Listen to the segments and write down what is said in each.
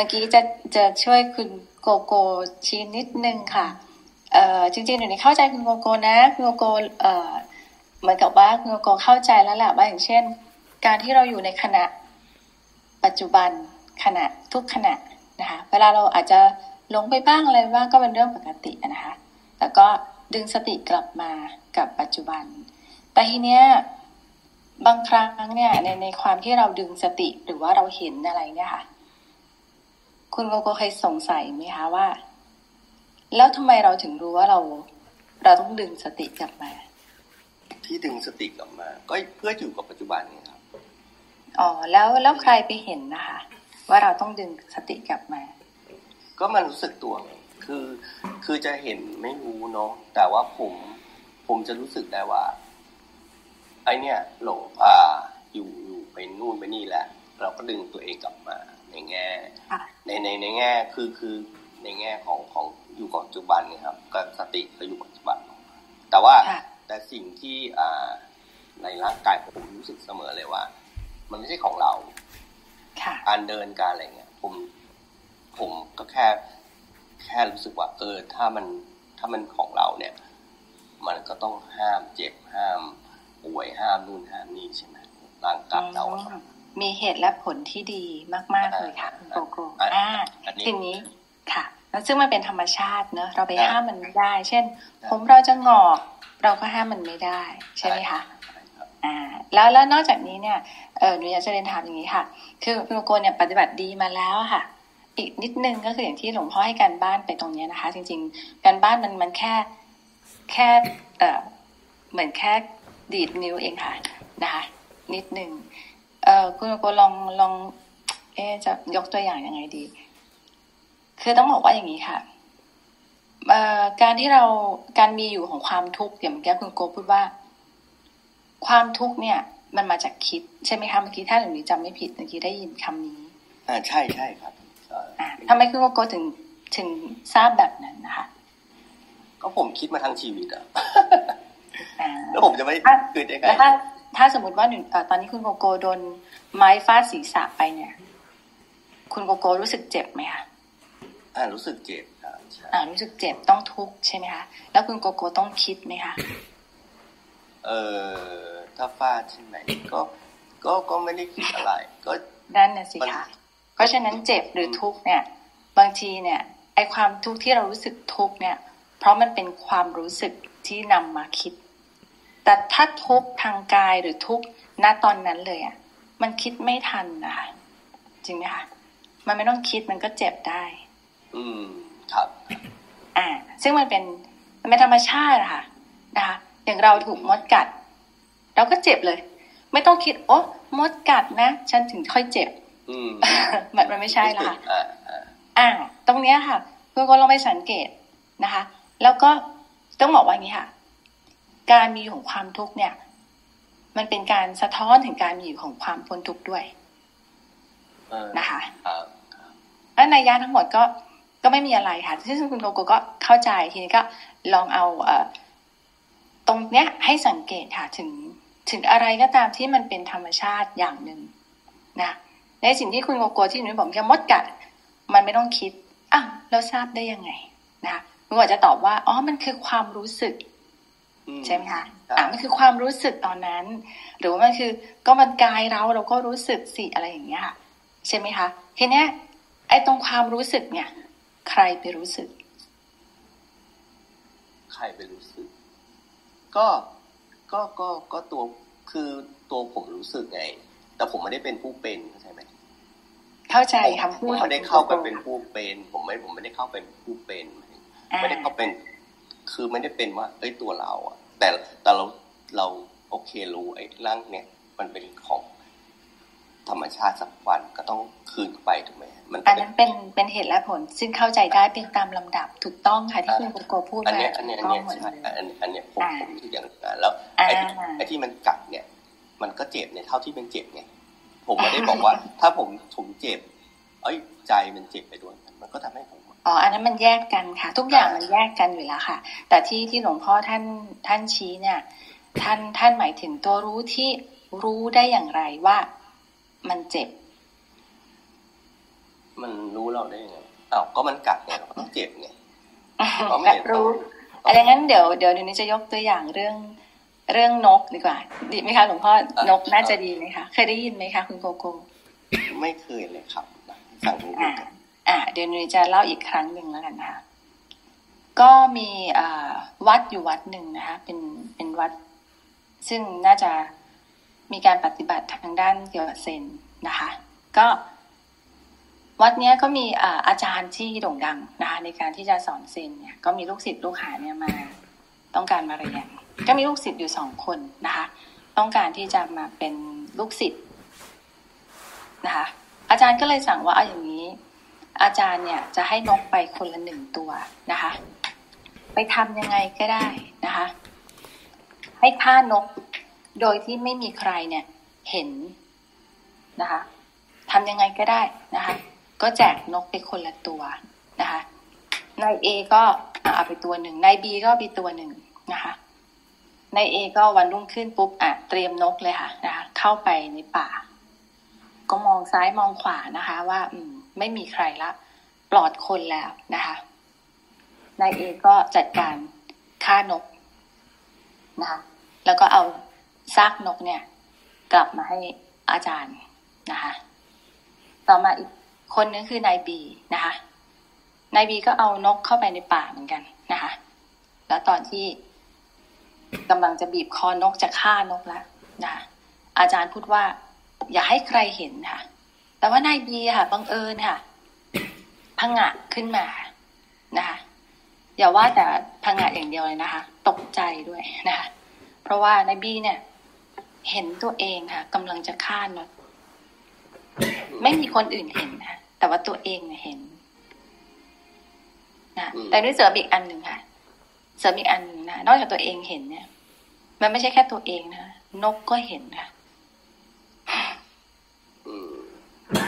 มื่อกี้จะจะช่วยคุณโกโก้ชี้นิดนึงค่ะเอ่อจริงๆหนูนี่เข้าใจคุณโกโก้นะคุณโกโก้เอ่อเหมือนกับว่าคุณโกโก้เข้าใจแล้วแหละว่าอย่างเช่น การที่เราอยู่ในขณะปัจจุบันขณะทุกขณะนะคะเวลาเราอาจจะหลงไปบ้างอะไรบ้างก็เป็นเรื่องปกตินะคะแต่ก็ดึงสติกลับมากับปัจจุบัน แต่ทีเนี้ยบางครั้งเนี่ยในในความที่เราดึงสติหรือว่าเราเห็นอะไรเนี่ยค่ะ คุณโกโก้เคยสงสัยไหมคะว่า แล้วทำไมเราถึงรู้ว่าเรา เราต้องดึงสติกลับมา ที่ดึงสติกลับมา ก็เพื่ออยู่กับปัจจุบันไงครับ อ๋อ แล้วแล้วใครไปเห็นนะคะ ว่าเราต้องดึงสติกลับมา ก็มันรู้สึกตัวไงคือคือจะเห็นไม่รู้เนาะแต่ว่าผมผมจะรู้สึกได้ว่า ไอเนี่ย หลงอ่าอยู่อยู่ไปนู่นไปนี่แหละ เราก็ดึงตัวเองกลับมา ในแง่ค่ะในในในแง่คือคือในแง่ของของอยู่กับปัจจุบันเนี่ยครับก็สติก็อยู่กับปัจจุบัน แต่ว่าค่ะแต่สิ่งที่อ่าในร่างกายผมรู้สึกเสมอเลยว่า มันไม่ใช่ของเราค่ะการเดินการอะไรเงี้ย ผมผมก็แค่ แค่รู้สึกว่า เออ ถ้ามันถ้ามันของเราเนี่ย มันก็ต้องห้ามเจ็บห้ามป่วยห้ามนู่นห้ามนี่ใช่ไหมร่างกายเราอะครับ มีเหตุและผลที่ดีมาก ๆ เลยค่ะคุณโกโก้อ่าอ่าอันนี้ทีนี้ค่ะ แล้วซึ่งมันเป็นธรรมชาติเนอะเราไปครับห้ามมันไม่ได้ เช่นครับผมเราจะงอกเราก็ห้ามมันไม่ได้ ใช่ไหมคะใช่ครับอ่าแล้วแล้วนอกจากนี้เนี่ยเออหนูอยากจะเรียนถามอย่างนี้ค่ะ คือคุณโกโก้เนี่ยปฏิบัติดีมาแล้วอะค่ะ อีกนิดนึงก็คืออย่างที่หลวงพ่อให้การบ้านไปตรงเนี้ยนะคะ จริง ๆ การบ้านมันมันแค่แค่เออเหมือนแค่ดีดนิ้วเองค่ะนะคะนิดนึง เออคุณโกลองลอง เอะจะยกตัวอย่างยังไงดี คือต้องบอกว่าอย่างนี้ค่ะเอ่อการที่เราการมีอยู่ของความทุกข์อย่างเมื่อกี้คุณโกพูดว่า ความทุกข์เนี่ย มันมาจากคิด ใช่ไหมคะเมื่อกี้ถ้าหนูนี้จำไม่ผิดเมื่อกี้ได้ยินคำนี้อ่าใช่ใช่ครับเอ่ออ่าทำไมคุณโกถึงถึงทราบแบบนั้นนะคะก็ผมคิดมาทั้งชีวิตอะอ่าแล้วผมจะไม่อะเกิดยังไงแล้ว ถ้าถ้าสมมติว่าหนึ่งเอ่อตอนนี้คุณโกโกโดนไม้ฟาดศีรษะไปเนี่ย คุณโกโกรู้สึกเจ็บไหมคะอ่ารู้สึกเจ็บครับใช่อ่ารู้สึกเจ็บต้องทุกข์ใช่ไหมคะแล้วคุณโกโกต้องคิดไหมคะเออถ้าฟาดใช่ไหมก็ก็ก็ไม่ได้คิดอะไร ก็นั่นน่ะสิมันคะเพราะฉะนั้นเจ็บหรือทุกข์เนี่ย บางทีเนี่ยไอความทุกข์ที่เรารู้สึกทุกข์เนี่ย เพราะมันเป็นความรู้สึกที่นำมาคิด แต่ถ้าทุกข์ทางกายหรือทุกข์ณตอนนั้นเลยอะ มันคิดไม่ทันนะคะจริงไหมคะมันไม่ต้องคิดมันก็เจ็บได้ อืมครับ อ่า ซึ่งมันเป็นมันเป็นธรรมชาติอะค่ะนะคะอย่างเราถูกมดกัด เราก็เจ็บเลย ไม่ต้องคิด โอ้มดกัดนะฉันถึงค่อยเจ็บ อืมมันมันไม่ใช่ละค่ะอ่าอ่าอ่าตรงเนี้ยค่ะเพื่อนก็ลองไปสังเกตนะคะ แล้วก็ต้องบอกว่าอย่างนี้ค่ะ การมีอยู่ของความทุกข์เนี่ย มันเป็นการสะท้อนถึงการมีอยู่ของความพ้นทุกข์ด้วยเออนะคะครับครับแล้วในยะทั้งหมดก็ก็ไม่มีอะไรค่ะที่คุณโกโกก็เข้าใจทีนี้ก็ลองเอาเอ่อตรงเนี้ยให้สังเกตค่ะถึงถึงอะไรก็ตามที่มันเป็นธรรมชาติอย่างหนึ่งนะในสิ่งที่คุณโกโกที่หนูบอกแค่มดกัด มันไม่ต้องคิดอ้าวเราทราบได้ยังไงนะคะคุณก็จะตอบว่าอ๋อมันคือความรู้สึกอืม ใช่ไหมคะครับอ่ามันคือความรู้สึกตอนนั้น หรือว่ามันคือก็มันกายเราเราก็รู้สึกสิอะไรอย่างเงี้ยค่ะ ใช่ไหมคะทีเนี้ยไอ้ตรงความรู้สึกเนี่ย ใครไปรู้สึก ใครไปรู้สึก ก็ก็ก็ก็ตัวคือตัวผมรู้สึกไง แต่ผมไม่ได้เป็นผู้เป็นเข้าใจไหมเข้าใจผมคำพูดผมไม่ได้เข้าไปเป็นผู้เป็น ผมไม่ผมไม่ได้เข้าเป็นผู้เป็นอ่าไม่ได้เข้าเป็น คือไม่ได้เป็นว่าเอ้ยตัวเราอะแต่แต่เราเราโอเครู้ไอ้ร่างเนี่ย มันเป็นของธรรมชาติสักวันก็ต้องคืนไปถูกไหมมันอันเป็นั้นนเป็นเป็นเหตุและผล ซึ่งเข้าใจได้เป็นตามลำดับถูกต้องค่ะที่คุณโกโกพูดอันมาเนี้ยอันถูเนี้ยกอันต้องเนี้ยหมดใช่เลยอันอันเนี้ยผมอ่าผมรู้สึกอย่างนั้นแล้วอ่าไอ้ที่ไอ้ที่มันกัดเนี่ย มันก็เจ็บในเท่าที่มันเจ็บไงผมไม่ได้บอกว่า ถ้าผมผมเจ็บ เอ้ยใจมันเจ็บไปด้วยมันก็ทำให้ผม อ๋อ อันนั้นมันแยกกันค่ะ ทุกอย่างมันแยกกันอยู่แล้วค่ะ แต่ที่ที่หลวงพ่อท่านท่านชี้เนี่ย ท่านท่านหมายถึงตัวรู้ที่รู้ได้อย่างไรว่ามันเจ็บ มันรู้เราได้ยังไงอ้าวก็มันกัดไงเราก็ต้องเจ็บไงก็ไม่รู้อะไรงั้นเดี๋ยวเดี๋ยวเดี๋ยวนี้จะยกตัวอย่างเรื่องเรื่องนกดีกว่า ดีไหมคะหลวงพ่อนกน่าจะดีไหมคะ เคยได้ยินไหมคะ คุณโกโก้ไม่เคยเลยครับสั่งรู้ อ่าอ่าเดี๋ยวนี้จะเล่าอีกครั้งหนึ่งแล้วกันนะคะก็มีวัดอยู่วัดหนึ่งนะคะ เป็นเป็นวัด ซึ่งน่าจะมีการปฏิบัติทางด้านเกี่ยวกับเซนนะคะ ก็วัดนี้ก็มีอาจารย์ที่โด่งดังนะคะในการที่จะสอนเซนเนี่ย ก็มีลูกศิษย์ลูกหาเนี่ยมา ต้องการมาเรียนก็มีลูกศิษย์อยู่สองคนนะคะ ต้องการที่จะมาเป็นลูกศิษย์นะคะ อาจารย์ก็เลยสั่งว่าเอาอย่างนี้ อาจารย์เนี่ยจะให้นกไปคนละหนึ่งตัวนะคะ ไปทำยังไงก็ได้นะคะ ให้ฆ่านกโดยที่ไม่มีใครเนี่ยเห็นนะคะทำยังไงก็ได้นะคะ ก็แจกนกไปคนละตัวนะคะนายเอก็เอาไปตัวหนึ่งนายบีก็ไปตัวหนึ่งนะคะนายเอก็วันรุ่งขึ้นปุ๊บอะเตรียมนกเลยค่ะนะคะ เข้าไปในป่า ก็มองซ้ายมองขวานะคะ ว่า อืม ไม่มีใครละปลอดคนแล้วนะคะนายเอก็จัดการฆ่านกนะคะแล้วก็เอาซากนกเนี่ย กลับมาให้อาจารย์นะคะต่อมาอีกคนนึงคือนายบีนะคะนายบีก็เอานกเข้าไปในป่าเหมือนกันนะคะแล้วตอนที่กำลังจะบีบคอนกจะฆ่านกแล้วนะอาจารย์พูดว่า อย่าให้ใครเห็นค่ะ แต่ว่านายบีค่ะบังเอิญค่ะพังะขึ้นมานะคะอย่าว่าแต่พังะอย่างเดียวเลยนะคะ ตกใจด้วยนะคะเพราะว่านายบีเนี่ย เห็นตัวเองค่ะกำลังจะฆ่านกไม่มีคนอื่นเห็นนะแต่ว่าตัวเองเห็นนะแต่ด้วยเสริมอีกอันหนึ่งค่ะ เสริมอีกอันหนึ่งนะนอกจากตัวเองเห็นเนี่ย มันไม่ใช่แค่ตัวเองนะนกก็เห็นค่ะ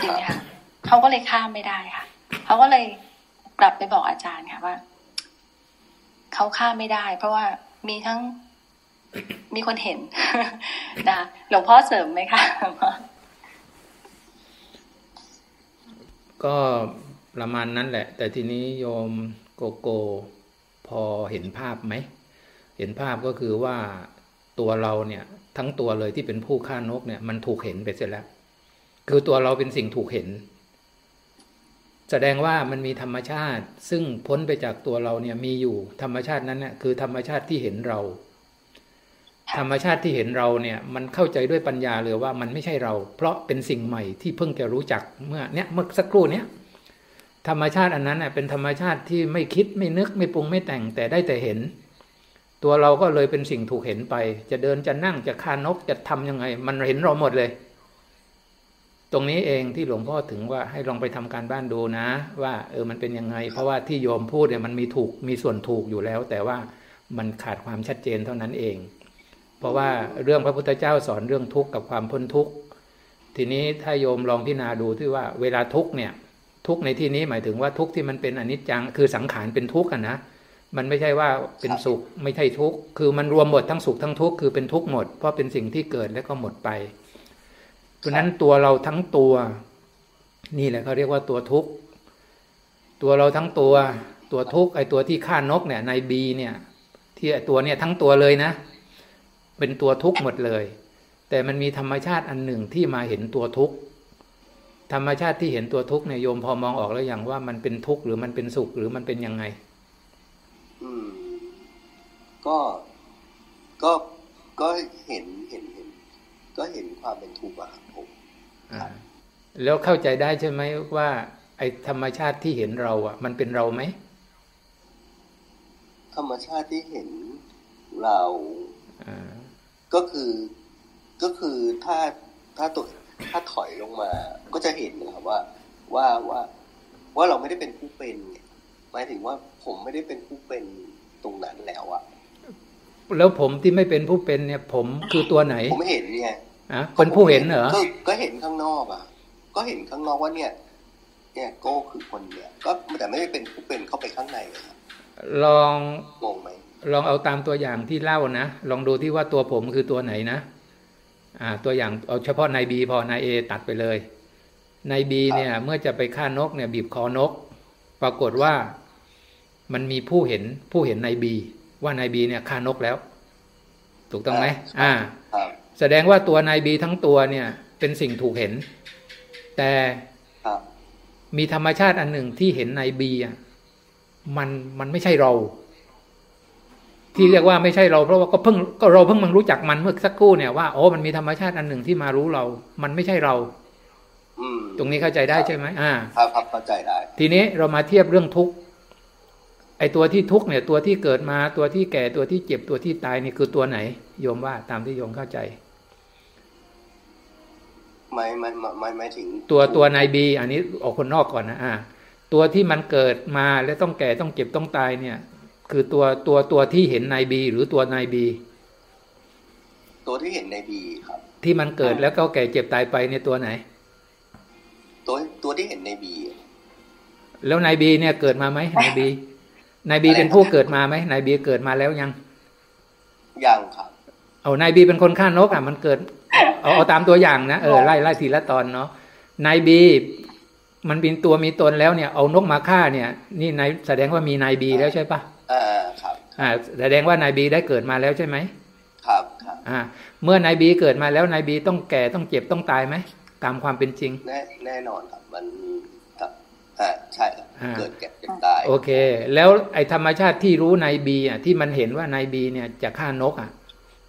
จริงค่ะเขาก็เลยข้ามไม่ได้ค่ะเขาก็เลยกลับไปบอกอาจารย์ค่ะว่าเขาข้ามไม่ได้ เพราะว่ามีทั้งมีคนเห็นนะหลวงพ่อเสริมไหมคะหลวงพ่อก็ประมาณนั้นแหละ แต่ทีนี้โยมโกโกพอเห็นภาพไหม เห็นภาพก็คือว่าตัวเราเนี่ย ทั้งตัวเลยที่เป็นผู้ฆ่านกเนี่ย มันถูกเห็นไปเสร็จแล้ว คือตัวเราเป็นสิ่งถูกเห็น แสดงว่ามันมีธรรมชาติ ซึ่งพ้นไปจากตัวเราเนี่ยมีอยู่ ธรรมชาตินั้นเนี่ยคือธรรมชาติที่เห็นเรา ธรรมชาติที่เห็นเราเนี่ย มันเข้าใจด้วยปัญญาเลยว่ามันไม่ใช่เรา เพราะเป็นสิ่งใหม่ที่เพิ่งจะรู้จักเมื่อเนี้ยเมื่อสักครู่เนี้ยธรรมชาติอันนั้นเน่ยเป็นธรรมชาติที่ไม่คิดไม่นึกไม่ปรุงไม่แต่งแต่ได้แต่เห็น ตัวเราก็เลยเป็นสิ่งถูกเห็นไป จะเดินจะนั่งจะคานกจะทํำยังไง มันเห็นเราหมดเลย ตรงนี้เองที่หลวงพ่อถึงว่าให้ลองไปทำการบ้านดูนะ ว่าเออมันเป็นยังไง เพราะว่าที่โยมพูดเนี่ยมันมีถูกมีส่วนถูกอยู่แล้ว แต่ว่ามันขาดความชัดเจนเท่านั้นเอง เพราะว่าเรื่องพระพุทธเจ้าสอนเรื่องทุกข์กับความพ้นทุกข์ทีนี้ถ้าโยมลองพิจารณาดูที่ว่าเวลาทุกข์เนี่ยทุกในที่นี้หมายถึงว่าทุกที่มันเป็นอนิจจังคือสังขารเป็นทุกข์กันนะมันไม่ใช่ว่าเป็นสุขไม่ใช่ทุกข์คือมันรวมหมดทั้งสุขทั้งทุกข์คือเป็นทุกข์หมดเพราะเป็นสิ่งที่เกิดแล้วก็หมดไป เพราะนั้นตัวเราทั้งตัว นี่แหละเขาเรียกว่าตัวทุกข์ตัวเราทั้งตัว ตัวทุกข์ไอตัวที่ฆ่านกเนี่ยในบีเนี่ย ที่ตัวเนี่ยทั้งตัวเลยนะ เป็นตัวทุกข์หมดเลย แต่มันมีธรรมชาติอันหนึ่งที่มาเห็นตัวทุกข์ธรรมชาติที่เห็นตัวทุกข์เนี่ยโยมพอมองออกแล้วอย่างว่ามันเป็นทุกข์หรือมันเป็นสุขหรือมันเป็นยังไง อืม ก็ก็ก็เห็นเห็นเห็น ก็เห็นความเป็นทุกข์อะผมแล้วเข้าใจได้ใช่ไหมว่า ไอ้ธรรมชาติที่เห็นเราอะ มันเป็นเราไหมธรรมชาติที่เห็นเราก็คือก็คือถ้าถ้าตัวถ้าถอยลงมา ก็จะเห็นนะครับว่าว่าว่าว่าเราไม่ได้เป็นผู้เป็นหมายถึงว่าผมไม่ได้เป็นผู้เป็นตรงนั้นแล้วอะ แล้วผมที่ไม่เป็นผู้เป็นเนี่ย ผมคือตัวไหน ผมเห็นไงอะเป็นผู้เห็นเหรอก็เห็นข้างนอกอะ ก็เห็นข้างนอกว่าเนี่ยเนี่ยโก้คือคนเนี่ย ก็แต่ไม่ได้เป็นผู้เป็นเข้าไปข้างในครับลองงงไหมลองเอาตามตัวอย่างที่เล่านะลองดูที่ว่าตัวผมคือตัวไหนนะอ่า ตัวอย่างเอาเฉพาะนายบีพอนายเอตัดไปเลยนายบีเนี่ย เมื่อจะไปฆ่านกเนี่ย บีบคอนก ปรากฏว่ามันมีผู้เห็นผู้เห็นนายบี ว่านายบีเนี่ยฆ่านกแล้ว ถูกต้องไหมอ่าครับแสดงว่าตัวนายบีทั้งตัวเนี่ย เป็นสิ่งถูกเห็น แต่ครับมีธรรมชาติอันหนึ่งที่เห็นนายบีอะมันมันไม่ใช่เรา ที่เรียกว่าไม่ใช่เรา เพราะว่าก็เพิ่งก็เราเพิ่งมารู้จักมันเมื่อสักครู่เนี่ยว่าโอ้มันมีธรรมชาติอันหนึ่งที่มารู้เรา มันไม่ใช่เราอืมตรงนี้เข้าใจได้ใช่ไหมอ่า ครับครับเข้าใจได้ ทีนี้เรามาเทียบเรื่องทุกข์ ไอตัวที่ทุกข์เนี่ยตัวที่เกิดมาตัวที่แก่ตัวที่เจ็บตัวที่ตายนี่คือตัวไหน โยมว่าตามที่โยมเข้าใจไม่ไม่ไม่ไม่ไม่ถึง ตัวตัวนายบี อันนี้ออกคนนอกก่อนนะอ่า ตัวที่มันเกิดมาแล้วต้องแก่ต้องเจ็บต้องตายเนี่ย คือตัวตัวตัวที่เห็นนายบี หรือตัวนายบี ตัวที่เห็นในบีครับ ที่มันเกิดแล้วก็แก่เจ็บตายไปเนี่ยตัวไหน ตัวตัวที่เห็นในบี แล้วนายบีเนี่ยเกิดมาไหมนายบี นายบีเป็นผู้เกิดมาไหมนายบีเกิดมาแล้วยัง ยังครับ เอานายบีเป็นคนฆ่านกอะ มันเกิด เอาเอาตามตัวอย่างนะเออไล่ไล่ทีละตอนเนาะนายบีมันเป็นตัวมีตนแล้วเนี่ย เอานกมาฆ่าเนี่ย นี่นายแสดงว่ามีนายบีแล้วใช่ปะอ่าครับ อ่า แสดงว่านายบีได้เกิดมาแล้วใช่ไหมครับครับ อ่า เมื่อนายบีเกิดมาแล้วนายบีต้องแก่ต้องเจ็บต้องตายไหมตามความเป็นจริง แน่แน่นอนครับมันมีครับอ่า ใช่ครับอ่าเกิดแก่เจ็บตายโอเค แล้วไอ้ธรรมชาติที่รู้นายบีอะที่มันเห็นว่านายบีเนี่ยจะฆ่านกอะ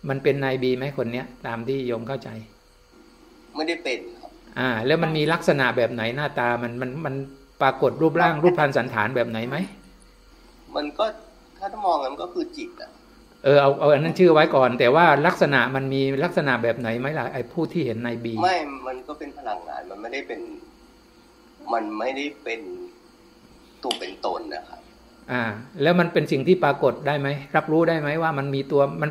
มันเป็นนายบีไหมคนเนี้ย ตามที่โยมเข้าใจ ไม่ได้เป็นครับ อ่า แล้วมันมีลักษณะแบบไหนหน้าตามันมันมันปรากฏรูปร่างรูปพรรณสันฐานแบบไหนไหมมันก็ถ้าถ้ามองมันก็คือจิตอะเออเอาเอาอันนั้นชื่อไว้ก่อน แต่ว่าลักษณะมันมีลักษณะแบบไหนไหมล่ะไอ้ผู้ที่เห็นนายบี ไม่ มันก็เป็นพลังงานมันไม่ได้เป็น มันไม่ได้เป็นตัวเป็นตนนะครับ อ่า แล้วมันเป็นสิ่งที่ปรากฏได้ไหมรับรู้ได้ไหมว่ามันมีตัวมัน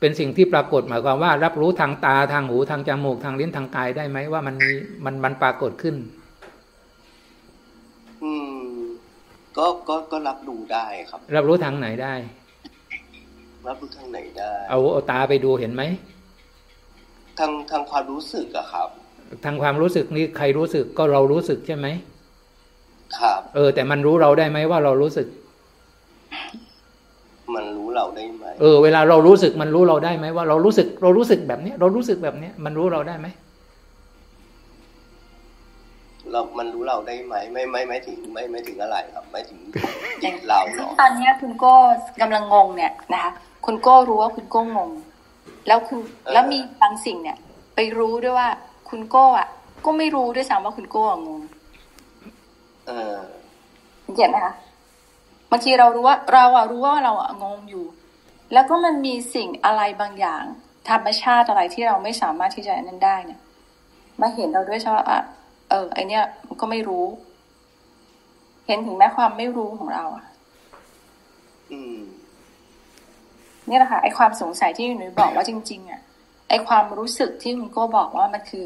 เป็นสิ่งที่ปรากฏหมายความว่า รับรู้ทางตาทางหูทางจมูกทางลิ้นทางกายได้ไหมว่ามันมีมันมันปรากฏขึ้น อืม ก็ก็ก็รับรู้ได้ครับ รับรู้ทางไหนได้ รับรู้ทางไหนได้ เอาเอาตาไปดูเห็นไหมทางทางความรู้สึกอะครับ ทางความรู้สึกนี่ใครรู้สึกก็เรารู้สึกใช่ไหมครับเออ แต่มันรู้เราได้ไหมว่าเรารู้สึก มันรู้เราได้ไหมเออเวลาเรารู้สึกมันรู้เราได้ไหมว่าเรารู้สึก เรารู้สึกแบบเนี้ย เรารู้สึกแบบเนี้ยมันรู้เราได้ไหมเรา มันรู้เราได้ไหม ไม่ ไม่ ไม่ถึง ไม่ ไม่ถึงอะไรครับ ไม่ถึงจิตเราเนาะตอนเนี้ยคุณโก้กำลังงงเนี่ยนะคะ คุณโก้รู้ว่าคุณโก้งง แล้วคุณแล้วมีบางสิ่งเนี่ย ไปรู้ด้วยว่า คุณโก้อะก็ไม่รู้ด้วยซ้ำว่าคุณโก้อะงงเออเห็นไหมคะบางทีเรารู้ว่าเราอะรู้ว่าเราอะงงอยู่ แล้วก็มันมีสิ่งอะไรบางอย่าง ธรรมชาติอะไรที่เราไม่สามารถที่จะนั้นได้เนี่ย มาเห็นเราด้วยใช่ไหมอะเออไอเนี้ยมันก็ไม่รู้ เห็นถึงแม้ความไม่รู้ของเราอะอืมเนี่ยแหละค่ะไอความสงสัยที่หนูบอกว่าจริง ๆอะ ไอความรู้สึกที่คุณโก้บอกว่ามันคือ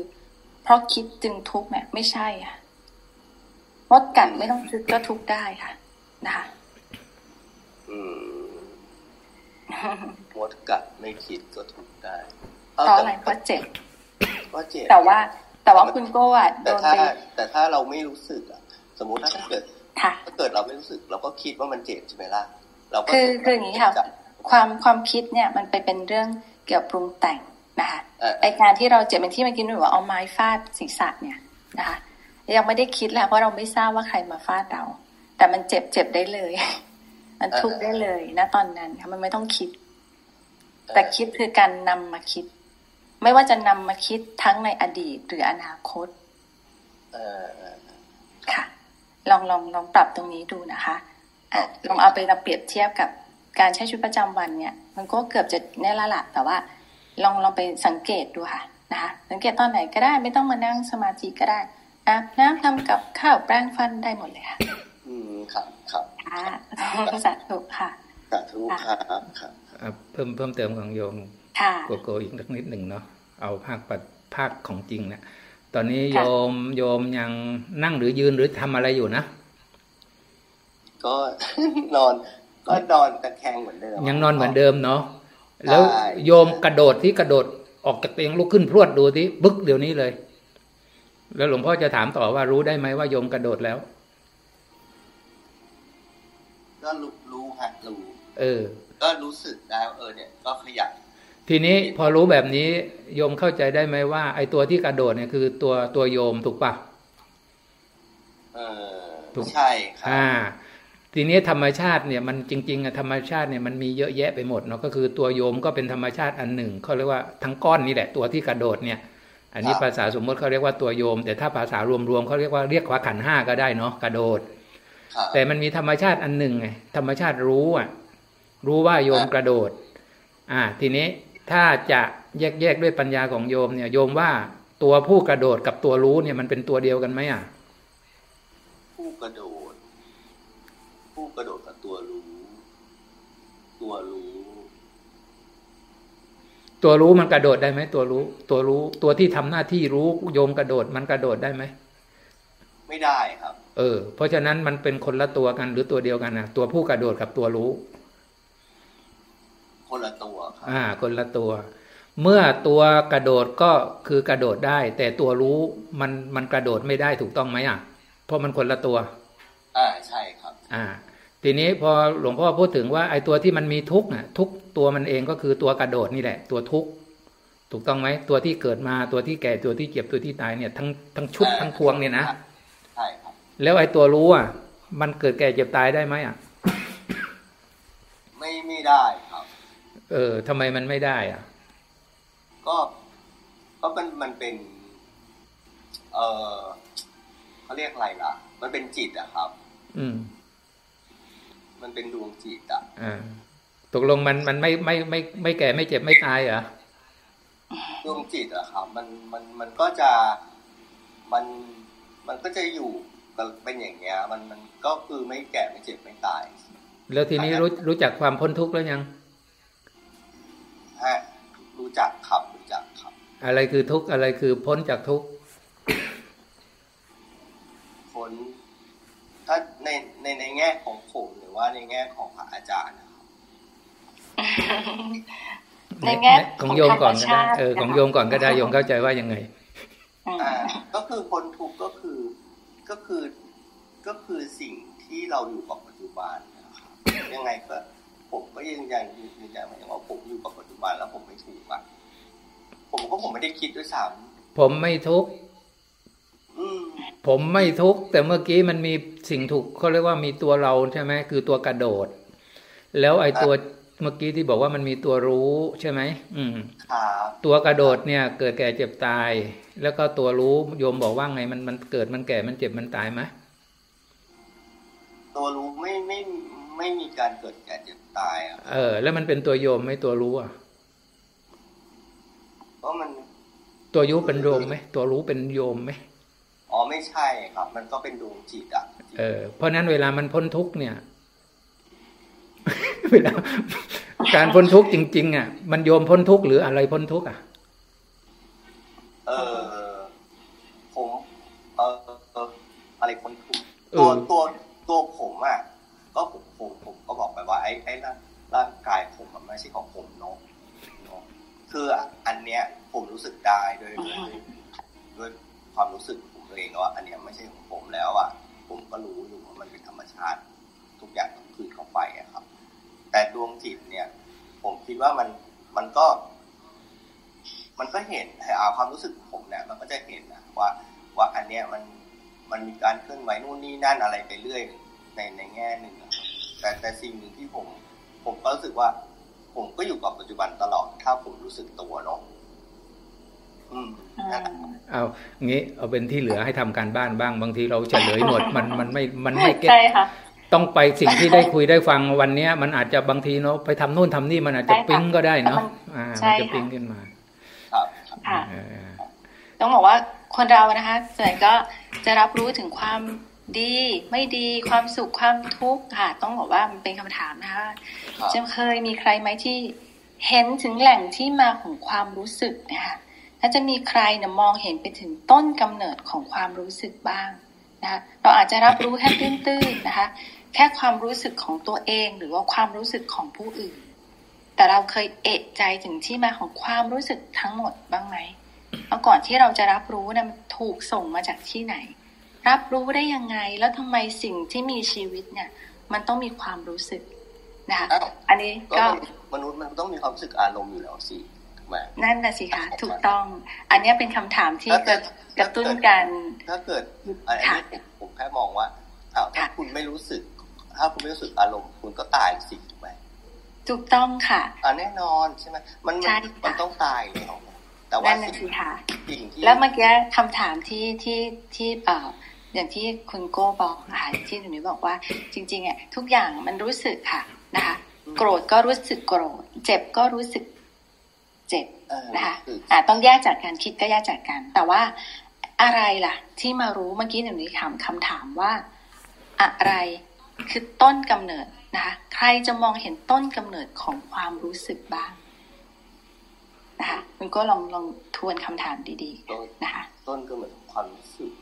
เพราะคิดจึงทุกข์เนี่ยไม่ใช่ค่ะมดกัดไม่ต้องทุกข์ก็ทุกข์ได้ค่ะ นะคะอืมมดกัดไม่คิดก็ถูกได้เพราะอะไรเพราะเจ็บก็เจ็บแต่ว่า แต่ว่าคุณโก้อะโดแต่นถ้าไปแต่ถ้าเราไม่รู้สึกอะสมมุติถ้าเกิดค่ะถ้าเกิดเราไม่รู้สึก เราก็คิดว่ามันเจ็บใช่ไหมล่ะเราก็คือคืออย่างนี้ค่ะจับความความคิดเนี่ยมันไปเป็นเรื่องเกี่ยวกับปรุงแต่ง นะคะไอการที่เราเจ็บเป็นที่เมื่อกี้หนูบอว่าเอาไม้ฟาดศีรษะเนี่ยนะคะยังไม่ได้คิดแหละเพราะเราไม่ทราบว่าใครมาฟาดเรา แต่มันเจ็บเจ็บได้เลย มันทุกได้เลยนะตอนนั้นค่ะมันไม่ต้องคิด แต่คิดคือการนำมาคิด ไม่ว่าจะนำมาคิดทั้งในอดีตหรืออนาคตค่ะ ลองลองลองปรับตรงนี้ดูนะคะอะลองเอาไปเราเปรียบเทียบกับการใช้ชีวิตประจำวันเนี่ย มันก็เกือบจะแน่ละละแต่ว่า ลองลองไปสังเกตดูค่ะนะคะสังเกตตอนไหนก็ได้ไม่ต้องมานั่งสมาธิก็ได้อาบน้ำทำกับข้าวแปรงฟันได้หมดเลยค่ะ อืมครับครับค่ะสาธุค่ะสาธุครับครับอะเพิ่มเพิ่มเติมของโยมค่ะโกโก้อีกสักนิดหนึ่งเนาะเอาภาคปัดภาคของจริงเนี่ยตอนนี้โยค่ะมโยมยังนั่งหรือยืนหรือทำอะไรอยู่นะ ก็นอน ก็นอนตะแคงเหมือนเดิม ยังนอนเหมือนเดิมเนาะ แล้วใช่โยมกระโดดที่กระโดดออกจากเตียงลุกขึ้นพรวดดูที่บึกเดี๋ยวนี้เลย แล้วหลวงพ่อจะถามต่อว่ารู้ได้ไหมว่าโยมกระโดดแล้ว ก็รู้รู้ฮะรู้เออ ก็รู้สึกได้ว่าเออเนี่ยก็ขยับทีนี้พอรู้แบบนี้โยมเข้าใจได้ไหมว่า ไอ้ตัวที่กระโดดเนี่ยคือตัวตัวโยมถูกปะเออถูกใช่ครับอ่า ทีนี้ธรรมชาติเนี่ยมันจริงๆธรรมชาติเนี่ยมันมีเยอะแยะไปหมดเนาะก็คือตัวโยมก็เป็นธรรมชาติอันหนึ่งเขาเรียกว่าทั้งก้อนนี่แหละตัวที่กระโดดเนี่ย อันนี้ภาษาสมมติเขาเรียกว่าตัวโยม แต่ถ้าภาษารวมๆเขาเรียกว่าเรียกว่าขันห้าก็ได้เนาะกระโดด แต่มันมีธรรมชาติอันหนึ่งไงธรรมชาติรู้อะรู้ว่าโยมกระโดด อ่า ทีนี้ถ้าจะแยกแยกด้วยปัญญาของโยมเนี่ย โยมว่าตัวผู้กระโดดกับตัวรู้เนี่ยมันเป็นตัวเดียวกันไหมอะผู้กระโดด ผู้กระโดดกับตัวรู้ ตัวรู้ ตัวรู้มันกระโดดได้ไหมตัวรู้ ตัวรู้ ตัวที่ทำหน้าที่รู้โยมกระโดดมันกระโดดได้ไหมไม่ได้ครับ เออ เพราะฉะนั้นมันเป็นคนละตัวกันหรือตัวเดียวกันนะตัวผู้กระโดดกับตัวรู้ คนละตัวครับอ่า คนละตัว เมื่อตัวกระโดดก็คือกระโดดได้ แต่ตัวรู้มันมันกระโดดไม่ได้ถูกต้องไหมอะเพราะมันคนละตัวอ่าใช่ครับ อ่า ทีนี้พอหลวงพ่อพูดถึงว่าไอ้ตัวที่มันมีทุกข์น่ะทุกตัวมันเองก็คือตัวกระโดดนี่แหละ ตัวทุกข์ถูกต้องไหมตัวที่เกิดมาตัวที่แก่ตัวที่เจ็บตัวที่ตายเนี่ยทั้งทั้งชุดทั้งพวงเนี่ยนะใช่ครับแล้วไอ้ตัวรู้อะ มันเกิดแก่เจ็บตายได้ไหมอะ ไม่ไม่ได้ครับ เออทำไมมันไม่ได้อะ ก็ก็มันมันเป็น เออเขาเรียกอะไรล่ะ มันเป็นจิตอะครับ อืม มันเป็นดวงจิตอะอ่าตกลงมันมันไม่ไม่ไม่ไม่แก่ไม่เจ็บไม่ตายเหรอดวงจิตอะครับมันมันมันก็จะมันมันก็จะอยู่กันเป็นอย่างเงี้ย มันมันก็คือไม่แก่ไม่เจ็บไม่ตาย แล้วทีนี้รู้รู้จักความพ้นทุกข์แล้วยังฮะรู้จักครับรู้จักครับ อะไรคือทุกข์อะไรคือพ้นจากทุกข์คน ถ้าในในในแง่ของผมหรือว่าในแง่ของพระอาจารย์นะครับในแง่ของโยมก่อนก็ธรรมได้ชาติเออของโยมก่อนก็ได้โยมเข้าใจว่ายังไงอืมอ่าก็คือคนทุกข์ก็คือก็คือก็คือสิ่งที่เราอยู่กับปัจจุบันนะครับยังไงก็ผมก็ยังยังยืนยันว่าผมอยู่กับปัจจุบันแล้วผมไม่ถูกอะผมก็ผมไม่ได้คิดด้วยซ้ผมไม่ทุกข์ำอืม ผมไม่ทุกข์แต่เมื่อกี้มันมีสิ่งถูกเขาเรียกว่ามีตัวเราใช่ไหมคือตัวกระโดด แล้วไอ้ตัวเมื่อกี้ที่บอกว่ามันมีตัวรู้ใช่ไหมอืมครับตัวกระโดดเนี่ย เกิดแก่เจ็บตาย แล้วก็ตัวรู้โยมบอกว่าไงมันมันเกิดมันแก่มันเจ็บมันตายไหมตัวรู้ไม่ไม่ไม่มีการเกิดแก่เจ็บตายอะเออ แล้วมันเป็นตัวโยมไหมตัวรู้อะเพราะมัน ตัวยุเป็นโยมไหมตัวรู้เป็นโยมไหม อ๋อไม่ใช่ครับ มันก็เป็นดวงจิตอะเออเพราะนั้นเวลามันพ้นทุกเนี่ย เวลาการพ้นทุกจริง ๆ อะ มันโยมพ้นทุกหรืออะไรพ้นทุกอะ สิ่งหนึ่งที่ผม ผมก็รู้สึกว่า ผมก็อยู่กับปัจจุบันตลอด ถ้าผมรู้สึกตัวเนาะอืมอืนั่นแหละมเอางี้เอาเป็นที่เหลือให้ทำการบ้านบ้างบางทีเราเฉลยหมดมันมันไม่มันไม่เก็ตใช่ค่ะต้องไปสิ่งที่ได้คุยได้ฟังวันเนี้ย มันอาจจะบางทีเนาะไปทำนู่นทำนี่มันอาจจะใช่ค่ะปิ๊งก็ได้เนาะมันอ่าใช่มันจะค่ะปิ๊งขึ้นมาครับค่ะเออต้องบอกว่าคนเรานะคะส่วนใหญ่ก็จะรับรู้ถึงความ ดีไม่ดีความสุขความทุกข์ค่ะ ต้องบอกว่ามันเป็นคำถามนะคะครับจะเคยมีใครไหมที่เห็นถึงแหล่งที่มาของความรู้สึกนะคะถ้าจะมีใครเนี่ยมองเห็นไปถึงต้นกำเนิดของความรู้สึกบ้างนะคะเราอาจจะรับรู้แค่ตื้นๆนะคะ แค่ความรู้สึกของตัวเองหรือว่าความรู้สึกของผู้อื่น แต่เราเคยเอะใจถึงที่มาของความรู้สึกทั้งหมดบ้างไหมแล้วก่อนที่เราจะรับรู้นะมันถูกส่งมาจากที่ไหน รับรู้ได้ยังไง แล้วทำไมสิ่งที่มีชีวิตเนี่ย มันต้องมีความรู้สึกนะคะอ้าวอันนี้ก็ก็มนุษย์มันต้องมีความรู้สึกอารมณ์อยู่แล้วสิถูกไหมนั่นนะสิคะถูกต้อง อันเนี้ยเป็นคำถามที่ถ้าเกิกระดกระตุ้นการถ้าเกิดอันนี้ค่ะผมผมแค่มองว่าอ้าวถ้าค่ะคุณไม่รู้สึก ถ้าคุณไม่รู้สึกอารมณ์คุณก็ตายสิถูกไหมถูกต้องค่ะอ่าแน่นอนใช่ไหมมันใช่มันค่ะมันต้องตายแล้วแต่ว่านั่นนะสิ่งสิค่ะสิ่งที่แล้วเมื่อกี้คำถามที่ที่ที่เอ่อ อย่างที่คุณโก้บอกนะคะที่หนูนิบอกว่า จริงๆอะทุกอย่างมันรู้สึกค่ะนะคะ โกรธก็รู้สึกโกรธ เจ็บก็รู้สึก เจ็บเออนะคะคืออ่าต้องแยกจากการคิดก็แยกจากกัน แต่ว่าอะไรล่ะ ที่มารู้เมื่อกี้หนูนิถามคำถามว่า อะไรคือต้นกำเนิดนะคะใครจะมองเห็นต้นกำเนิดของความรู้สึกบ้างนะคะคุณก็ลองลองทวนคำถามดีต้นๆนะคะต้นก็เหมือนความรู้สึกเหรอ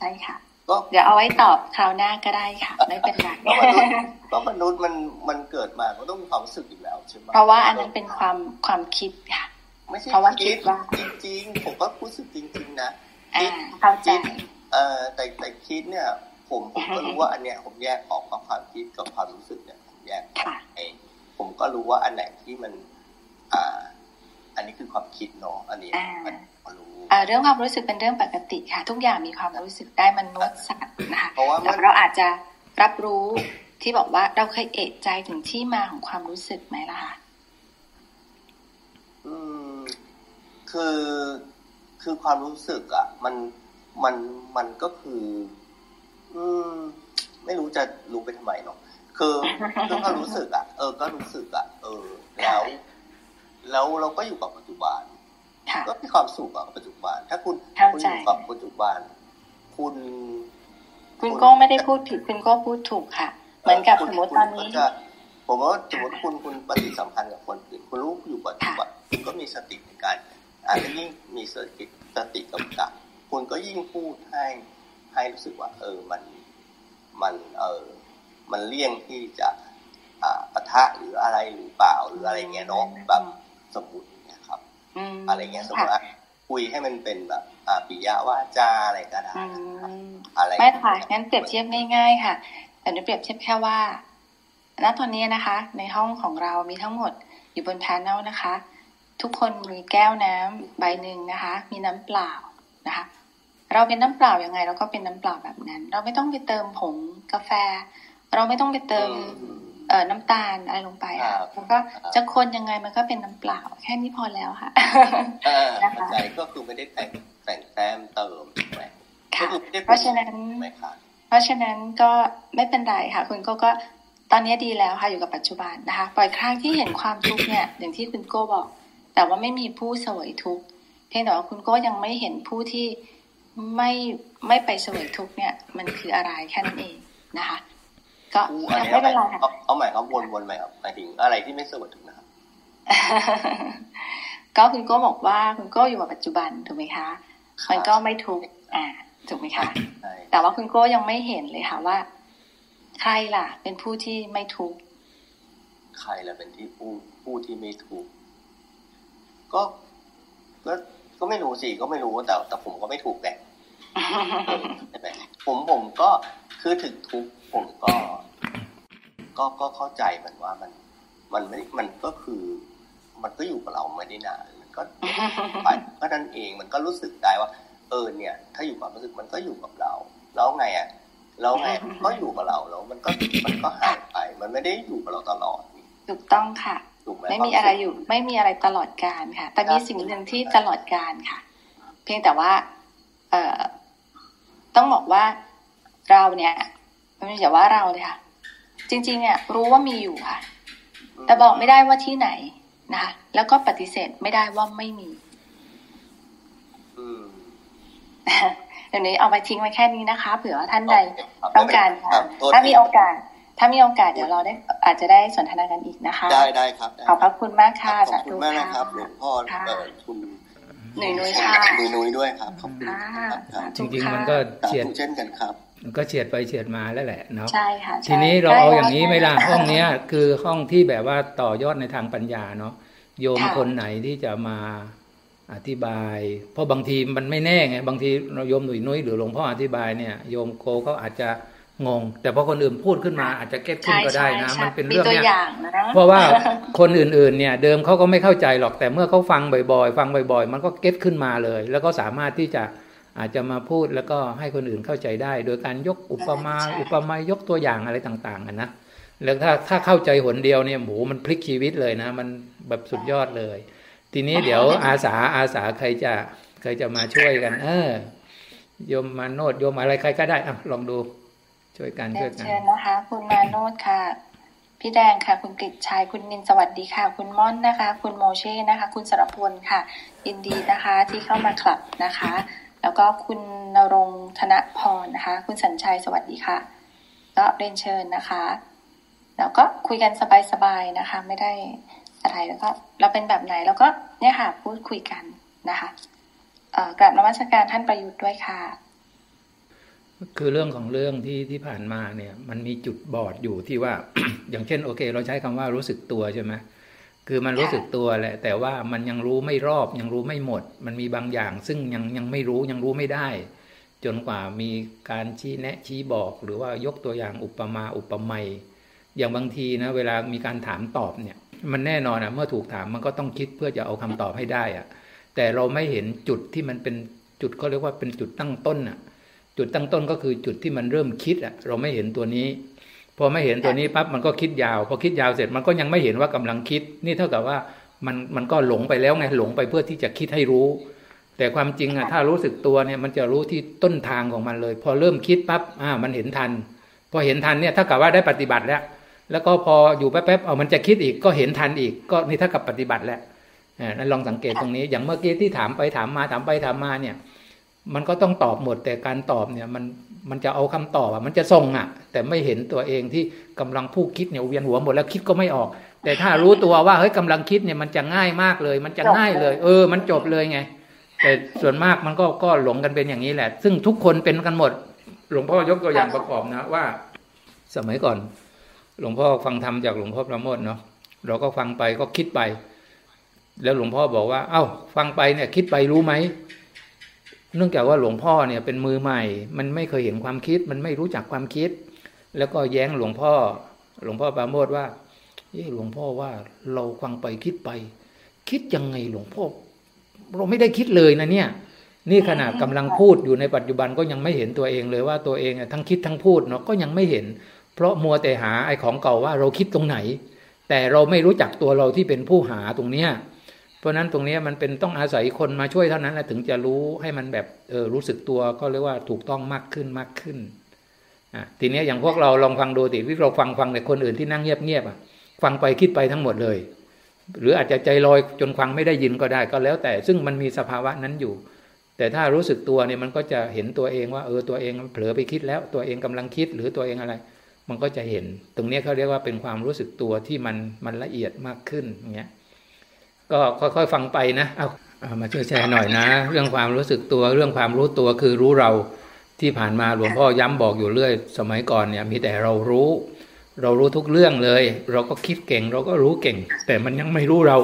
ใช่ค่ะก็เดี๋ยวเอาไว้ตอบคราวหน้าก็ได้ค่ะ ไม่เป็นไรก็มนุษย์ก็มนุษย์มันมันเกิดมาก็ต้องมีความรู้สึกอยู่แล้วใช่ไหมเพราะว่าอันนั้นเป็นความความคิดค่ะไม่ใช่เพราะว่าคิคิดดว่าจริง ๆ ผมก็รู้สึกจริง ๆ นะอ่าคิดเข้าใจคิดเอ่อแต่แต่คิดเนี่ย ผมผมก็รู้ว่าอันเนี้ยผมแยกออกกับความคิดกับความรู้สึกเนี่ยผมแยกออกค่ะเองผมก็รู้ว่าอันไหนที่มัน อ่า อันนี้คือความคิดเนาะอันนี้อ่ามันรู้อ่า เรื่องความรู้สึกเป็นเรื่องปกติค่ะ ทุกอย่างมีความรู้สึกได้มนุษย์สัตว์นะคะเพราะว่าแต่มันเราอาจจะรับรู้ที่บอกว่าเราเคยเอะใจถึงที่มาของความรู้สึกไหมล่ะคะอืม คือคือความรู้สึกอะมันมันมันก็คือ อืม ไม่รู้จะรู้ไปทำไมเนาะคือคือความรู้สึกอะเออ ก็รู้สึกอะเออ แล้ว แล้วเราก็อยู่กับปัจจุบันค่ะ ก็มีความสุขกับปัจจุบัน ถ้าคุณเข้าคุณใจอยู่กับปัจจุบัน คุณ คุณโก้ไม่ได้พูดผิดคุณโก้พูดถูกค่ะ เหมือนกับคุณสมมติคุณตอนนี้ก็จะผมว่าสมมติคุณคุณปฏิสัมพันธ์กับคนอื่นคุณรู้อยู่ปัจจุบันคุณก็มีสติในการอาจจะยิ่งมีสติสติกำกับคุณก็ยิ่งพูดให้ให้รู้สึกว่า เออมันมันเออมันเลี่ยงที่จะอ่าปะทะหรืออะไรหรือเปล่าหรืออะไรเงี้ยเนาะแบบสมมติเนี่ยครับม อะไรเงี้ยสมมติว่าคุยให้มันเป็นแบบอ่าปิยะว่าจาอะไรก็ได้อืนะครับมอะไรไม่ค่ะงั้นเปรียบเทียบง่ายๆค่ะ แต่หนูเปรียบเทียบแค่ว่าณตอนนี้นะคะ ในห้องของเรามีทั้งหมดอยู่บนแพนเนลนะคะ ทุกคนมีแก้วน้ำใบหนึ่งนะคะ มีน้ำเปล่านะคะ เราเป็นน้ำเปล่ายังไง เราก็เป็นน้ำเปล่าแบบนั้น เราไม่ต้องไปเติมผงกาแฟ เราไม่ต้องไปเติมอืม เอ่อน้ำตาลอะไรลงไปครัค่ะบแล้วก็จะคนยังไงมันก็เป็นน้ำเปล่า แค่นี้พอแล้วค่ะเออนะคะเข้าใจก็คือไม่ได้แต่งแต่งแต้มเติมถูกไหมก็ค่ะคือไม่ได้เพราะฉะนั้นถูกไหมคะเพราะฉะนั้นก็ไม่เป็นไรค่ะ คุณโก้ก็ตอนนี้ดีแล้วค่ะอยู่กับปัจจุบันนะคะ ปล่อยครั้งที่เห็นความทุกข์เนี่ยอย่างที่คุณโก้บอก แต่ว่าไม่มีผู้เสวยทุกข์เพียงแต่ว่าคุณโก้ยังไม่เห็นผู้ที่ไม่ไม่ไปเสวยทุกข์เนี่ย มันคืออะไรแค่นั้นเองนะคะ ก็อู้อันนี้ไม่เป็นไรค่ะเอาเอาใหม่ครับวนวนใหม่ครับหมายถึงอะไรที่ไม่สวัสดิ์นะครับ ก็คุณโก้บอกว่าคุณโก้อยู่กับปัจจุบันถูกไหมคะ มันก็ไม่ทุกข์อ่าถูกไหมคะใช่แต่ว่าคุณโก้ยังไม่เห็นเลยค่ะว่า ใครล่ะ เป็นผู้ที่ไม่ทุกข์ใครล่ะเป็นที่ผู้ผู้ที่ไม่ถูกก็ก็ก็ไม่รู้สิก็ไม่รู้แต่แต่ผมก็ไม่ถูกแหละใช่ไหมผมผมก็คือถึงทุกข์ ผมก็ ก็ก็เข้าใจมันว่ามัน มันไม่ มันก็คือ มันก็อยู่กับเราไม่ได้นานมันก็ไปก็นั่นเองมันก็รู้สึกได้ว่า เออเนี่ย ถ้าอยู่ความรู้สึกมันก็อยู่กับเรา แล้วไงอะแล้วไงก็อยู่กับเราแล้วมันก็มันก็หายไป มันไม่ได้อยู่กับเราตลอดนี่ถูกต้องค่ะถูกไหมไม่มีอะไรอยู่ ไม่มีอะไรตลอดการค่ะ แต่มีสิ่งหนึ่งที่ตลอดการค่ะ เพียงแต่ว่า เอ่อต้องบอกว่าเราเนี่ย ไม่ใช่ว่าเราเลยค่ะ จริงๆเนี่ยรู้ว่ามีอยู่ค่ะ แต่บอกไม่ได้ว่าที่ไหนนะคะแล้วก็ปฏิเสธไม่ได้ว่าไม่มีอืมเดี๋ยวนี้เอาไปทิ้งไว้แค่นี้นะคะ เผื่อว่าท่านใดครับต้องการคค่ะบโทษถ้ามีโอกาส ถ้ามีโอกาสเดี๋ยวเราได้ อาจจะได้สนทนากันอีกนะคะ ได้ได้ครับได้ขอบพระคุณมากค่ะขอบคุณมากสาธุนะครับหลวงพ่อค่ะเอ่อคุณหนุ่ยนุ้ยค่ะหนุ่ยนุ้ยด้วยครับขอบคุณค่ะครับครับจริงๆมันก็สาเฉียดธุเช่นกันครับมัน ก็เฉียดไปเฉียดมาแล้วแหละเนาะใช่ค่ะใช่ทีนี้เราเอาอย่างนี้ไหมล่ะใช่ห้องเนี้ย คือห้องที่แบบว่าต่อยอดในทางปัญญาเนาะโยมค่ะคนไหนที่จะมาอธิบาย เพราะบางทีมันไม่แน่ไงบางทีเราโยมหนุ่ยนุ้ยหรือหลวงพ่ออธิบายเนี่ยโยมโกเขาอาจจะงง แต่พอคนอื่นพูดขึ้นมาอาจจะเก็ตขึ้นก็ได้นะมันเป็นเรื่องเนี้ยเพราะว่าคนอื่นๆเนี่ยเดิมเขาก็ไม่เข้าใจหรอกแต่เมื่อเขาฟังบ่อยๆ ฟังบ่อย ๆ มันก็เก็ตขึ้นมาเลย แล้วก็สามารถที่จะ อาจจะมาพูดแล้วก็ให้คนอื่นเข้าใจได้ โดยการยกอุปมาอุปไมยยกตัวอย่างอะไรต่างๆนะแล้วถ้าถ้าเข้าใจหนเดียวเนี่ยหมูมันพลิกชีวิตเลยนะ มันแบบสุดยอดเลย ทีนี้เดี๋ยวอาสาอาสาใครจะใครจะมาช่วยกัน เออโยมมาโนดโยมอะไรใครก็ได้อะลองดูช่วยกันช่วยกันเชิญนะคะ คุณมาโนดค่ะ พี่แดงค่ะ คุณกฤษชัยคุณนินสวัสดีค่ะ คุณม่อนนะคะ คุณโมเช่นะคะ คุณสรพลค่ะยินดีนะคะที่เข้ามาคลับนะคะ แล้วก็คุณนรงธนพรนะคะ คุณสัญชัยสวัสดีค่ะ ก็เรียนเชิญนะคะ แล้วก็คุยกันสบายๆนะคะ ไม่ได้อะไรแล้วก็เราเป็นแบบไหนแล้วก็เนี่ยค่ะพูดคุยกันนะคะกลับนมัสการท่านประยุทธ์ด้วยค่ะ คือเรื่องของเรื่องที่ที่ผ่านมาเนี่ย มันมีจุดบอดอยู่ที่ว่า อย่างเช่น โอเค เราใช้คำว่ารู้สึกตัวใช่ไหม คือมันรู้สึกตัวแหละ แต่ว่ามันยังรู้ไม่รอบยังรู้ไม่หมด มันมีบางอย่าง ซึ่งยังยังไม่รู้ยังรู้ไม่ได้ จนกว่ามีการชี้แนะชี้บอกหรือว่ายกตัวอย่างอุปมาอุปไมยอย่างบางทีนะ เวลามีการถามตอบเนี่ย มันแน่นอนอะเมื่อถูกถามมันก็ต้องคิดเพื่อจะเอาคำตอบให้ได้อะแต่เราไม่เห็นจุดที่มันเป็นจุดเขาเรียกว่าเป็นจุดตั้งต้นอะจุดตั้งต้นก็คือจุดที่มันเริ่มคิดอะเราไม่เห็นตัวนี้ พอไม่เห็นตัวนี้ปั๊บมันก็คิดยาวพอคิดยาวเสร็จมันก็ยังไม่เห็นว่ากำลังคิด นี่เท่ากับว่ามันมันก็หลงไปแล้วไงหลงไปเพื่อที่จะคิดให้รู้ แต่ความจริงอะถ้ารู้สึกตัวเนี่ยมันจะรู้ที่ต้นทางของมันเลย พอเริ่มคิดปั๊บอ่ามันเห็นทัน พอเห็นทันเนี่ยเท่ากับว่าได้ปฏิบัติแล้ว แล้วก็พออยู่แป๊บๆเอามันจะคิดอีกก็เห็นทันอีก ก็นี่ถ้ากับปฏิบัติแล้วนั่นลองสังเกตตรงนี้ อย่างเมื่อกี้ที่ถามไปถามมาถามไปถามมาเนี่ย มันก็ต้องตอบหมดแต่การตอบเนี่ยมันมันจะเอาคำตอบอะมันจะส่งอะแต่ไม่เห็นตัวเองที่กำลังพูดคิดเนี่ยเวียนหัวหมดแล้วคิดก็ไม่ออก แต่ถ้ารู้ตัวว่าเฮ้ยกำลังคิดเนี่ยมันจะง่ายมากเลย มันจะง่ายเลย เออ มันจบเลยไง แต่ส่วนมากมันก็ก็หลงกันเป็นอย่างนี้แหละ ซึ่งทุกคนเป็นกันหมด หลวงพ่อยกตัวอย่างประกอบนะว่า สมัยก่อน หลวงพ่อฟังธรรมจากหลวงพ่อประโมทเนาะเราก็ฟังไปก็คิดไป แล้วหลวงพ่อบอกว่า เอา้า ฟังไปเนี่ย คิดไปรู้ไหม เนื่องจากว่าหลวงพ่อเนี่ยเป็นมือใหม่ มันไม่เคยเห็นความคิด มันไม่รู้จักความคิด แล้วก็แย้งหลวงพ่อ หลวงพ่อประโมทว่าเออหลวงพ่อว่าเราฟังไปคิดไป คิดยังไงหลวงพ่อ เราไม่ได้คิดเลยนะเนี่ย นี่ขนาดกำลังพูดอยู่ในปัจจุบันก็ยังไม่เห็นตัวเองเลยว่าตัวเองทั้งคิดทั้งพูดเนาะก็ยังไม่เห็น เพราะมัวแต่หาไอ้ของเก่าว่าเราคิดตรงไหน แต่เราไม่รู้จักตัวเราที่เป็นผู้หาตรงเนี้ย เพราะนั้นตรงนี้มันเป็นต้องอาศัยคนมาช่วยเท่านั้นแหละถึงจะรู้ให้มันแบบเออรู้สึกตัวก็เรียกว่าถูกต้องมากขึ้นมากขึ้นอะทีนี้อย่างพวกเราลองฟังดูติวิเราฟังฟังแต่คนอื่นที่นั่งเงียบเงียบอะฟังไปคิดไปทั้งหมดเลย หรืออาจจะใจลอยจนฟังไม่ได้ยินก็ได้ก็แล้ว แต่ซึ่งมันมีสภาวะนั้นอยู่ แต่ถ้ารู้สึกตัวเนี่ยมันก็จะเห็นตัวเองว่าเออตัวเองเผลอไปคิดแล้วตัวเองกำลังคิดหรือตัวเองอะไร มันก็จะเห็น ตรงนี้เขาเรียกว่าเป็นความรู้สึกตัวที่มันมันละเอียดมากขึ้นอย่างเงี้ย ก็ค่อยๆฟังไปนะเอาเอามาช่วยแชร์หน่อยนะ เรื่องความรู้สึกตัวเรื่องความรู้ตัวคือรู้เราที่ผ่านมาหลวงพ่อย้ำบอกอยู่เรื่อย สมัยก่อนเนี่ย มีแต่เรารู้ เรารู้ทุกเรื่องเลย เราก็คิดเก่ง เราก็รู้เก่ง แต่มันยังไม่รู้เรา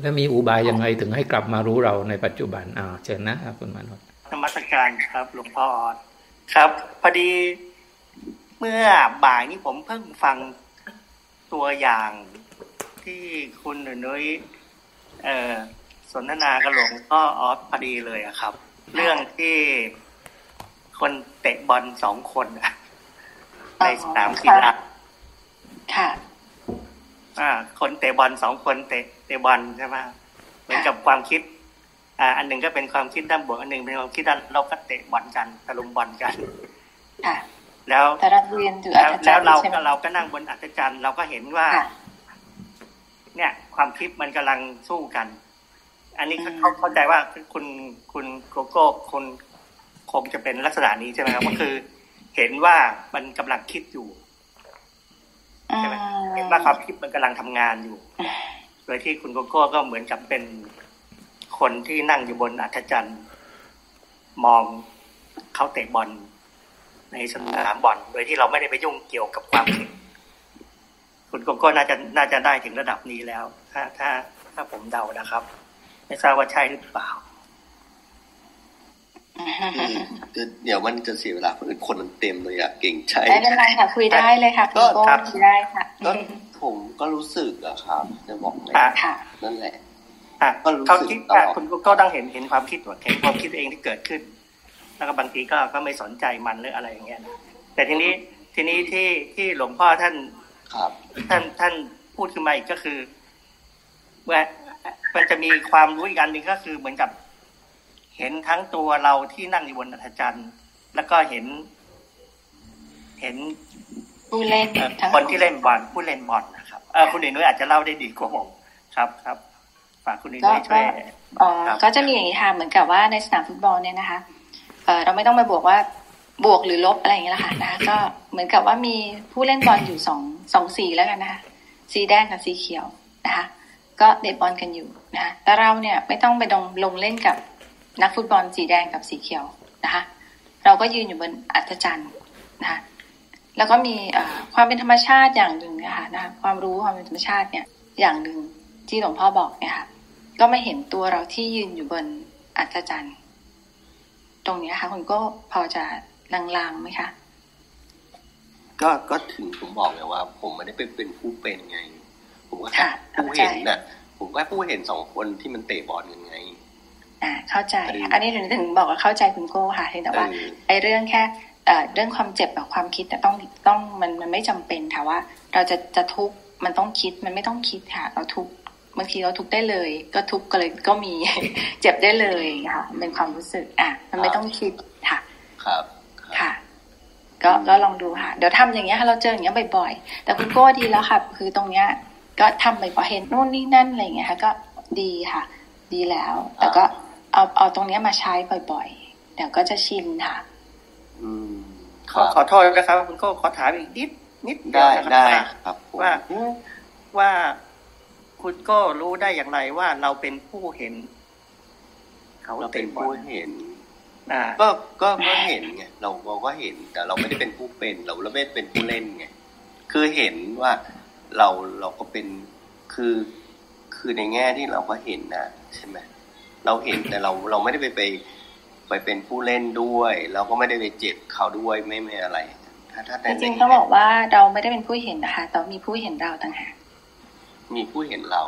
แล้วมีอุบายยังไงถึงให้กลับมารู้เราในปัจจุบันอ่าเชิญนะครับคุณมานนท์นมัสการครับหลวงพ่อครับพอดีเมื่อบ่ายนี้ผมเพิ่งฟังตัวอย่างที่คุณหนุ้ย เอ่อสนทนากับหลวงพ่อออฟพอดีเลยอะครับ เรื่องที่คนเตะบอลสองคนในสนามกีฬาค่ะ อ่า คนเตะบอลสองคนเตะเตะบอลใช่ไหมเหมือนกับความคิด อ่า อันหนึ่งก็เป็นความคิดด้านบวกอันหนึ่งเป็นความคิดด้านเราก็เตะบอลกันตะลุมบอลกันค่ะแล้วแต่เราเรียนถืออัศจรรย์แล้วเราก็เราก็นั่งบนอัศจรรย์เราก็เห็นว่า เนี่ย ความคิดมันกำลังสู้กัน อันนี้เขาเข้าใจว่าคุณคุณโกโก้คุณคงจะเป็นลักษณะนี้ใช่ไหมครับก็คือ เห็นว่ามันกำลังคิดอยู่ใช่ไหมเห็นว่าความคิดมันกำลังทำงานอยู่ โดยที่คุณโกโก้ก็เหมือนกับเป็นคนที่นั่งอยู่บนอัศจรรย์มองเขาเตะบอลในสนามบอลโดยที่เราไม่ได้ไปยุ่งเกี่ยวกับความคิด คุณโกโก้น่าจะน่าจะได้ถึงระดับนี้แล้ว ถ้าถ้าถ้าผมเดานะครับ ไม่ทราบว่าใช่หรือเปล่าเดี๋ยวมันจะเสียเวลาคนอื่นคนมันเต็มเลยอะเก่งใช่ไม่เป็นไรค่ะคุยได้เลยค่ะคุณโก้คุยได้ค่ะก็ผมก็รู้สึกอะครับ จะบอกไงนั่นแหละก็รู้สึกคิดว่าคุณก็ต้องเห็นเห็นความคิดว่าเห็นความคิดเองที่เกิดขึ้น แล้วก็บางทีก็ก็ไม่สนใจมันหรืออะไรอย่างเงี้ยแต่ทีนี้ทีนี้ที่ที่หลวงพ่อท่าน ครับ ท่านท่านพูดขึ้นมาอีกก็คือว่ามันจะมีความรู้อีกอันหนึ่งก็คือเหมือนกับ เห็นทั้งตัวเราที่นั่งอยู่บนอัฐจันทร์ แล้วก็เห็น เห็นผู้เล่นคนที่เล่นบอลผู้เล่นบอลนะครับเออคุณหนุ่ยอาจจะเล่าได้ดีกว่าผมครับครับฝากคุณนุ่ยช่วยก็จะมีอย่างนี้ค่ะเหมือนกับว่าในสนามฟุตบอลเนี่ยนะคะเออเราไม่ต้องไปบอกว่า บวกหรือลบอะไรอย่างเงี้ยละค่ะนะก็เหมือนกับว่ามีผู้เล่นบอลอยู่สองสองสีแล้วกันนะคะสีแดงกับสีเขียวนะคะก็เดบอลกันอยู่นะคะแต่เราเนี่ยไม่ต้องไปลงลงเล่นกับนักฟุตบอลสีแดงกับสีเขียวนะคะเราก็ยืนอยู่บนอัศจรรย์นะคะแล้วก็มีความเป็นธรรมชาติอย่างหนึ่งนะคะนะคะความรู้ความเป็นธรรมชาติเนี่ยอย่างหนึ่งที่หลวงพ่อบอกเนี่ยค่ะก็ไม่เห็นตัวเราที่ยืนอยู่บนอัศจรรย์ ตรงนี้ค่ะคุณก็พอจะ ลางๆไหมคะก็ก็ถึงผมบอกไงว่า ผมไม่ได้เป็นเป็นผู้เป็นไง ผมก็แค่ผู้เห็นน่ะ ผมก็ผู้เห็นสองคนที่มันเตะบอลกันไง อ่า เข้าใจอันนี้ถึงถึงบอกว่าเข้าใจคุณโก้ค่ะแต่ว่าไอ้เรื่องแค่เรื่องความเจ็บกับความคิดต้องต้องมันมันไม่จำเป็นค่ะว่า เราจะจะทุกข์มันต้องคิดมันไม่ต้องคิดค่ะ เราทุกบางทีเราทุกได้เลย ก็ทุกก็เลยก็มีเจ็บได้เลยค่ะเป็นความรู้สึกอะมันไม่ต้องคิดค่ะ ครับค่ะ ก็ก็ลองดูค่ะ เดี๋ยวทำอย่างเงี้ยเราเจออย่างเงี้ยบ่อยๆ แต่คุณโก้ดีแล้วค่ะ คือตรงเนี้ยก็ทำบ่อยๆเห็นนู่นนี่นั่นอะไรเงี้ยค่ะ ก็ดีค่ะ ดีแล้ว แต่ก็เอาเอาตรงเนี้ยมาใช้บ่อยๆ เดี๋ยวก็จะชินค่ะ อืมขอขอโทษนะครับ คุณโก้ขอถามอีกนิดนิดได้ได้ครับว่าว่าคุณก็รู้ได้อย่างไรว่าเราเป็นผู้เห็น เขาเป็นผู้เห็น ก็ก็ก็เห็นไงเราเราก็เห็นแต่เราไม่ได้เป็นผู้เป็น เราเราไม่เป็นผู้เล่นไงคือเห็นว่าเราเราก็เป็นคือคือในแง่ที่เราก็เห็นนะใช่ไหมเราเห็นแต่เราเราไม่ได้ไปไปไปเป็นผู้เล่นด้วย เราก็ไม่ได้ไปเจ็บเขาด้วยไม่ไม่อะไรถ้าถ้าจริงๆต้องบอกว่าเราไม่ได้เป็นผู้เห็นนะคะแต่มีผู้เห็นเราต่างหากมีผู้เห็นเรา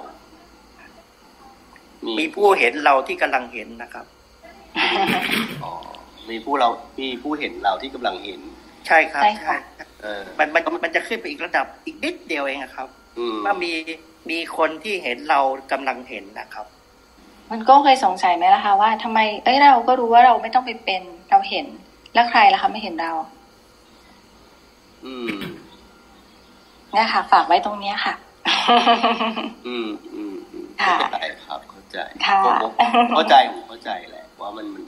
มีผู้เห็นเราที่กำลังเห็นนะครับ อ๋อมีผู้เรามีผู้เห็นเราที่กำลังเห็น ใช่ครับ ใช่มันมันมันจะขึ้นไปอีกระดับอีกนิดเดียวเองครับว่ามีมีคนที่เห็นเรากำลังเห็นนะครับ มันก็เคยสงสัยไหมล่ะคะว่าทำไมเอ้ยเราก็รู้ว่าเราไม่ต้องไปเป็นเราเห็นแล้วใครล่ะคะไม่เห็นเรา อืมเนี่ยค่ะ ฝากไว้ตรงเนี้ยค่ะ อืมอืมเข้าใจครับเข้าใจเข้าใจผมเข้าใจแหละ ว่ามันมัน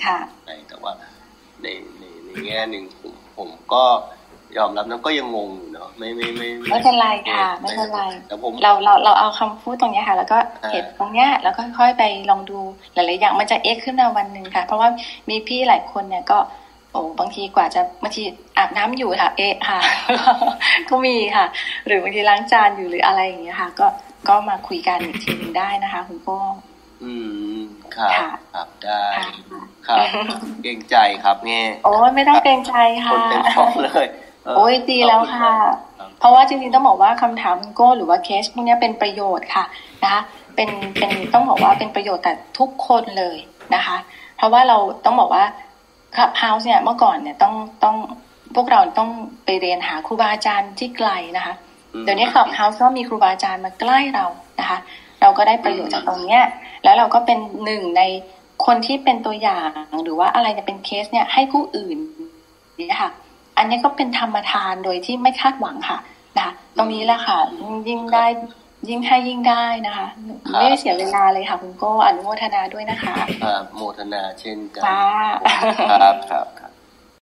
ใแต่ว่าในในในแง่หนึ่งผมผมก็ยอมรับนะก็ยังงงอยู่เนาะไม่ไม่ไม่ไม่เป็นไรค่ะ ไม่เป็นไรแต่ผมเราเราเราเอาคำพูดตรงนี้ค่ะ แล้วก็เห็นตรงเนี้ยแล้วก็ค่อยไปลองดูหลาย ๆ อย่างมันจะเอ็กขึ้นมาวันหนึ่งค่ะ เพราะว่ามีพี่หลายคนเนี่ยก็ โอ้บางทีกว่าจะบางทีอาบน้ำอยู่ค่ะ เอะค่ะ ก็มีค่ะ หรือบางทีล้างจานอยู่หรืออะไรอย่างเงี้ยค่ะ ก็ก็มาคุยกันอีกทีนึงได้นะคะ คุณพ่ออืม ครับครับได้ครับเกรงใจครับเงี้ยโอ้ไม่ต้องเกรงใจค่ะคนเป็นของเลยโอ้ยดีแล้วค่ะ เพราะว่าจริงๆต้องบอกว่าคำถามคุณโก้หรือว่าเคสพวกนี้เป็นประโยชน์ค่ะนะคะเป็นเป็นต้องบอกว่าเป็นประโยชน์กับทุกคนเลยนะคะ เพราะว่าเราต้องบอกว่าคลับเฮาส์เนี่ยเมื่อก่อนเนี่ยต้องต้องพวกเราต้องไปเรียนหาครูบาอาจารย์ที่ไกลนะคะเดี๋ยวนี้คลับเฮาส์ก็มีครูบาอาจารย์มาใกล้เรานะคะ เราก็ได้ประโยชน์จากตรงเนี้ย แล้วเราก็เป็นหนึ่งในคนที่เป็นตัวอย่างหรือว่าอะไรจะเป็นเคสเนี่ยให้ผู้อื่นนี่ค่ะ อันนี้ก็เป็นธรรมทานโดยที่ไม่คาดหวังค่ะนะคะตรงนี้แหละค่ะ ยิ่งได้ยิ่งให้ยิ่งได้นะคะ ไม่เสียเวลาเลยค่ะ คุณโก้อนุโมทนาด้วยนะคะโมทนาเช่นกันค่ะครับครับ